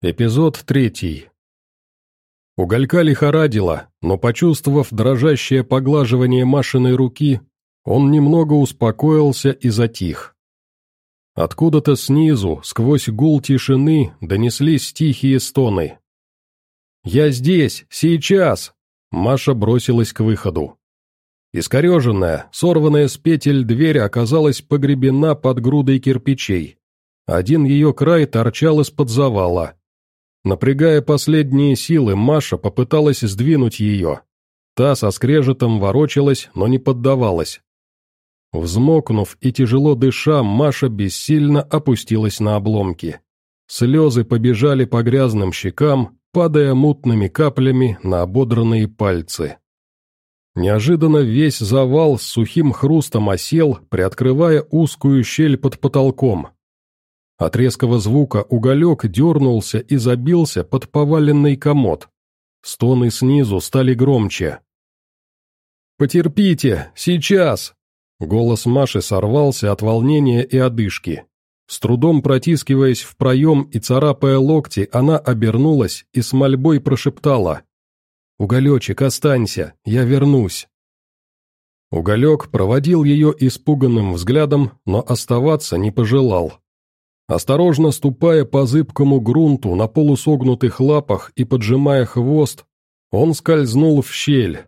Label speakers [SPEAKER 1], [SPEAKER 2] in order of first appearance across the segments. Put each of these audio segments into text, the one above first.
[SPEAKER 1] Эпизод третий. Уголька лихорадило, но, почувствовав дрожащее поглаживание Машиной руки, он немного успокоился и затих. Откуда-то снизу, сквозь гул тишины, донеслись тихие стоны. «Я здесь! Сейчас!» Маша бросилась к выходу. Искореженная, сорванная с петель дверь оказалась погребена под грудой кирпичей. Один ее край торчал из-под завала, Напрягая последние силы, Маша попыталась сдвинуть ее. Та со скрежетом ворочалась, но не поддавалась. Взмокнув и тяжело дыша, Маша бессильно опустилась на обломки. Слезы побежали по грязным щекам, падая мутными каплями на ободранные пальцы. Неожиданно весь завал с сухим хрустом осел, приоткрывая узкую щель под потолком. От резкого звука уголек дернулся и забился под поваленный комод. Стоны снизу стали громче. «Потерпите, сейчас!» Голос Маши сорвался от волнения и одышки. С трудом протискиваясь в проем и царапая локти, она обернулась и с мольбой прошептала. «Уголечек, останься, я вернусь». Уголек проводил ее испуганным взглядом, но оставаться не пожелал. Осторожно ступая по зыбкому грунту на полусогнутых лапах и поджимая хвост, он скользнул в щель.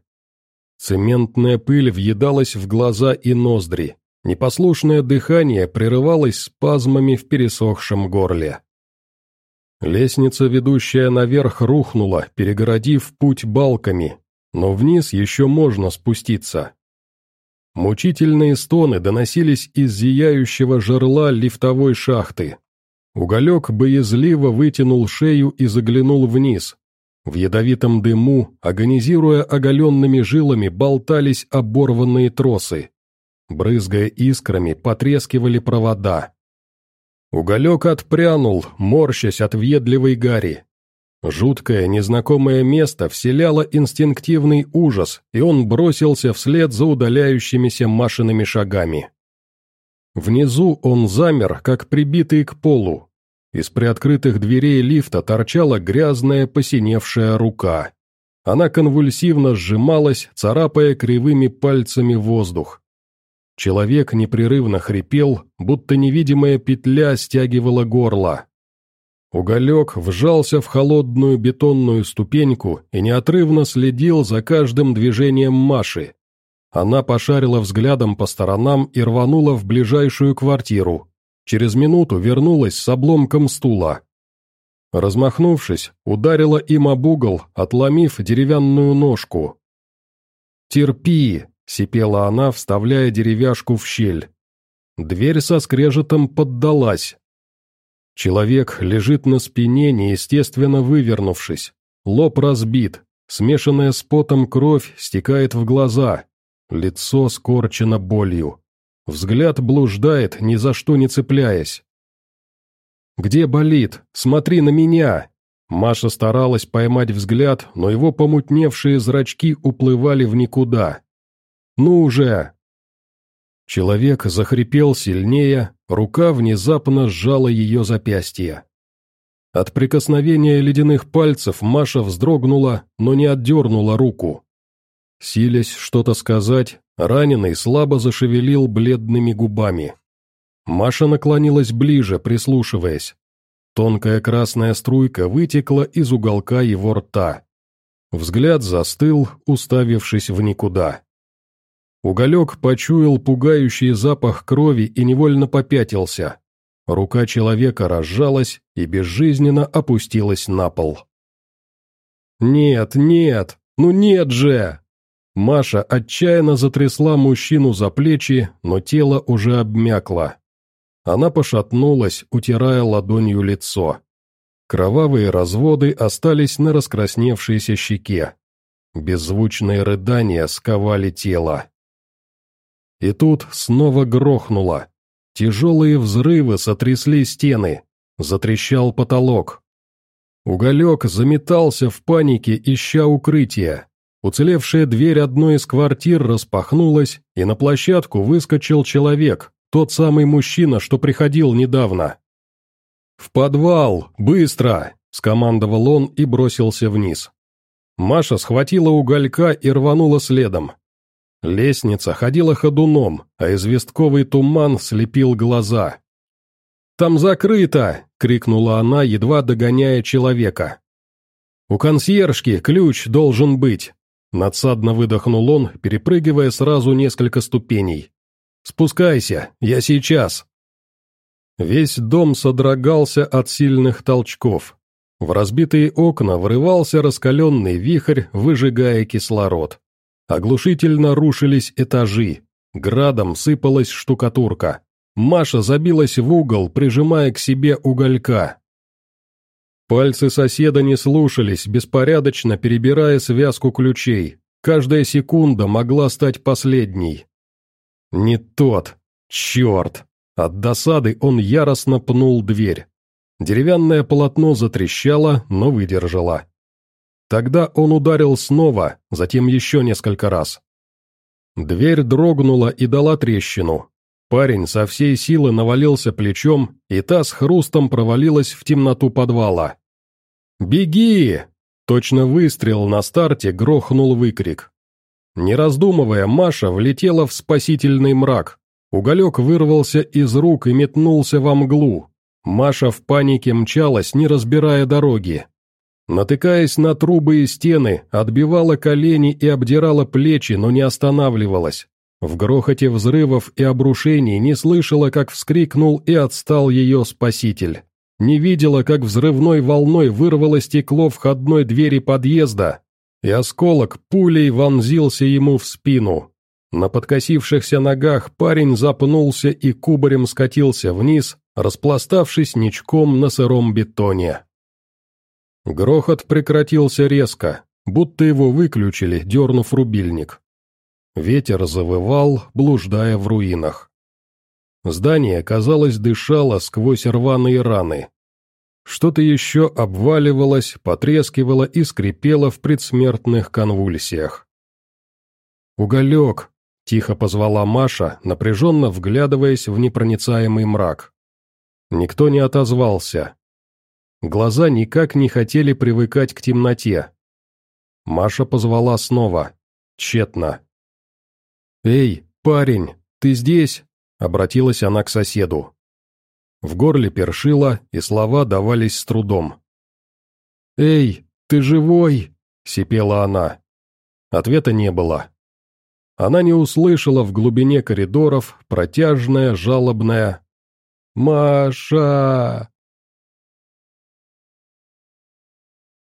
[SPEAKER 1] Цементная пыль въедалась в глаза и ноздри. Непослушное дыхание прерывалось спазмами в пересохшем горле. Лестница, ведущая наверх, рухнула, перегородив путь балками, но вниз еще можно спуститься. Мучительные стоны доносились из зияющего жерла лифтовой шахты. Уголек боязливо вытянул шею и заглянул вниз. В ядовитом дыму, агонизируя оголенными жилами, болтались оборванные тросы. Брызгая искрами, потрескивали провода. Уголек отпрянул, морщась от въедливой гари. Жуткое, незнакомое место вселяло инстинктивный ужас, и он бросился вслед за удаляющимися Машиными шагами. Внизу он замер, как прибитый к полу. Из приоткрытых дверей лифта торчала грязная посиневшая рука. Она конвульсивно сжималась, царапая кривыми пальцами воздух. Человек непрерывно хрипел, будто невидимая петля стягивала горло. Уголек вжался в холодную бетонную ступеньку и неотрывно следил за каждым движением Маши. Она пошарила взглядом по сторонам и рванула в ближайшую квартиру. Через минуту вернулась с обломком стула. Размахнувшись, ударила им об угол, отломив деревянную ножку. «Терпи!» — сипела она, вставляя деревяшку в щель. Дверь со скрежетом поддалась, Человек лежит на спине, неестественно вывернувшись. Лоб разбит, смешанная с потом кровь стекает в глаза. Лицо скорчено болью. Взгляд блуждает, ни за что не цепляясь. «Где болит? Смотри на меня!» Маша старалась поймать взгляд, но его помутневшие зрачки уплывали в никуда. «Ну уже!» Человек захрипел сильнее, рука внезапно сжала ее запястье. От прикосновения ледяных пальцев Маша вздрогнула, но не отдернула руку. Силясь что-то сказать, раненый слабо зашевелил бледными губами. Маша наклонилась ближе, прислушиваясь. Тонкая красная струйка вытекла из уголка его рта. Взгляд застыл, уставившись в никуда. Уголек почуял пугающий запах крови и невольно попятился. Рука человека разжалась и безжизненно опустилась на пол. «Нет, нет, ну нет же!» Маша отчаянно затрясла мужчину за плечи, но тело уже обмякло. Она пошатнулась, утирая ладонью лицо. Кровавые разводы остались на раскрасневшейся щеке. Беззвучные рыдания сковали тело. И тут снова грохнуло. Тяжелые взрывы сотрясли стены. Затрещал потолок. Уголек заметался в панике, ища укрытия. Уцелевшая дверь одной из квартир распахнулась, и на площадку выскочил человек, тот самый мужчина, что приходил недавно. «В подвал! Быстро!» — скомандовал он и бросился вниз. Маша схватила уголька и рванула следом. Лестница ходила ходуном, а известковый туман слепил глаза. «Там закрыто!» — крикнула она, едва догоняя человека. «У консьержки ключ должен быть!» Надсадно выдохнул он, перепрыгивая сразу несколько ступеней. «Спускайся, я сейчас!» Весь дом содрогался от сильных толчков. В разбитые окна врывался раскаленный вихрь, выжигая кислород. Оглушительно рушились этажи. Градом сыпалась штукатурка. Маша забилась в угол, прижимая к себе уголька. Пальцы соседа не слушались, беспорядочно перебирая связку ключей. Каждая секунда могла стать последней. Не тот. Черт. От досады он яростно пнул дверь. Деревянное полотно затрещало, но выдержало. Тогда он ударил снова, затем еще несколько раз. Дверь дрогнула и дала трещину. Парень со всей силы навалился плечом, и та с хрустом провалилась в темноту подвала. «Беги!» Точно выстрел на старте грохнул выкрик. Не раздумывая, Маша влетела в спасительный мрак. Уголек вырвался из рук и метнулся во мглу. Маша в панике мчалась, не разбирая дороги. Натыкаясь на трубы и стены, отбивала колени и обдирала плечи, но не останавливалась. В грохоте взрывов и обрушений не слышала, как вскрикнул и отстал ее спаситель. Не видела, как взрывной волной вырвало стекло входной двери подъезда, и осколок пулей вонзился ему в спину. На подкосившихся ногах парень запнулся и кубарем скатился вниз, распластавшись ничком на сыром бетоне. Грохот прекратился резко, будто его выключили, дернув рубильник. Ветер завывал, блуждая в руинах. Здание, казалось, дышало сквозь рваные раны. Что-то еще обваливалось, потрескивало и скрипело в предсмертных конвульсиях. «Уголек!» — тихо позвала Маша, напряженно вглядываясь в непроницаемый мрак. Никто не отозвался. Глаза никак не хотели привыкать к темноте. Маша позвала снова. Тщетно. «Эй, парень, ты здесь?» — обратилась она к соседу. В горле першило, и слова давались с трудом. «Эй, ты живой?» — сипела она. Ответа не было. Она не услышала в глубине коридоров протяжное, жалобное «Маша!»